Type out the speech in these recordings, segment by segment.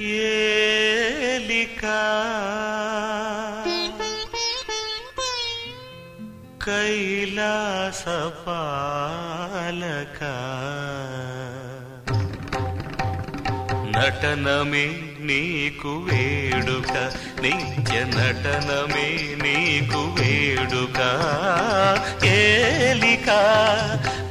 ఏలిక. కైలాస నటనమే నీకు వేడుక నిత్య నటనమే నీకు వేడుక. ఏలిక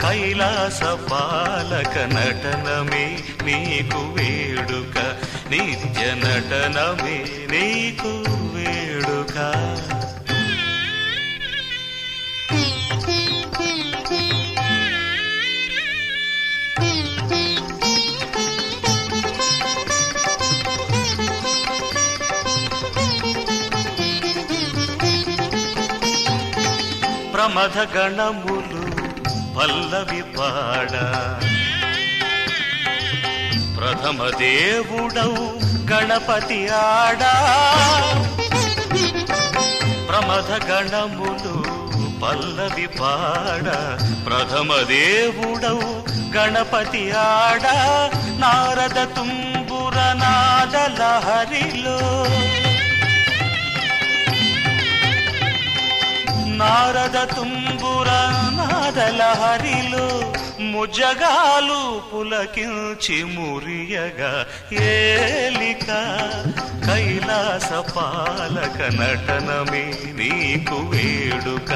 కైలాసపాలక నటనమే నీకు వేడుక నిత్య నటనమే నీకు వేడుక. ప్రమథ గణములు పల్లవి పాడా. ప్రథమ దేవుడవు గణపతి ఆడా. ప్రమథ గణములు పల్లవి పాడ. ప్రథమ దేవుడవు గణపతి ఆడ. నారద తుంబుర నాదల హరిలో నారద తుంబుర నాదల హరిలో ముజగాలు పులకించి మురియగా. ఏలిక కైలాస పాలక నటనమే నీకు వేడుక.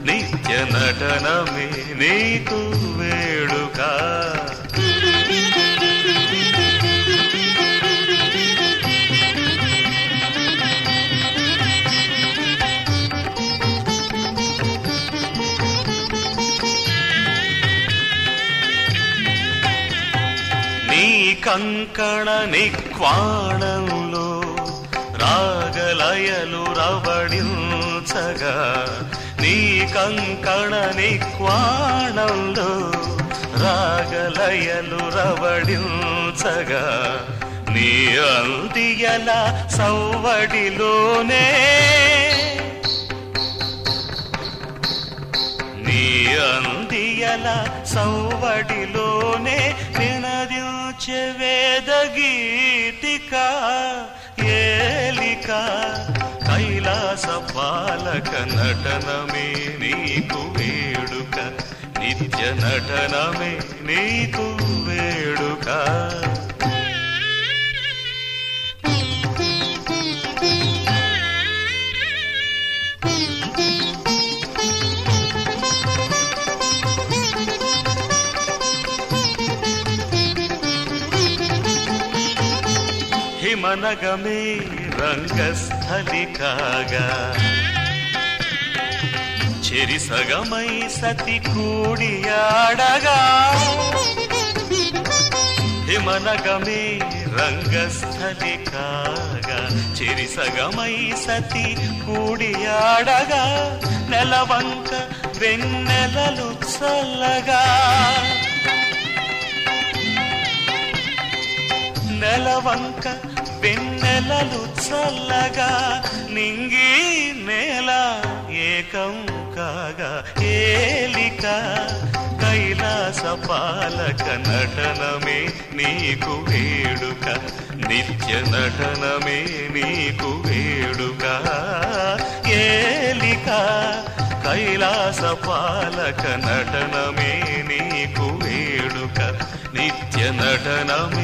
నిత్య నటనమే నీకు వేడుక. కంకణ నిక్వాణంలో రాగలయలు రవడించగా నీ కంకణ నిక్వాణంలో రాగలయలు రవడించగా నీ అందియల సవ్వడిలోనే నీ అందియల సవ్వడిలోనే నినదించే వేద గీతిక ఏలిక కైలాస పాలక నటనమే నీకు వేడుక నిత్య నటనమే నీకు వేడుక. హిమనగమే రంగస్థలి కాగా చెరిసగమై సతి కూడియాడగా హిమనగమే రంగస్థలి కాగా చెరిసగమై సతి కూడియాడగా నెలవంక వెన్నెలలు చల్లగా. వంక వెన్నెలలు చల్లగా నింగి నేల ఏకం కాగా ఏలిక కైలాస పాలక నటనమే నీకు వేడుక. నిత్య నటనమే నీకు వేడుక. ఏలిక కైలాస పాలక నటనమే నీకు వేడుక. నిత్య నటనమే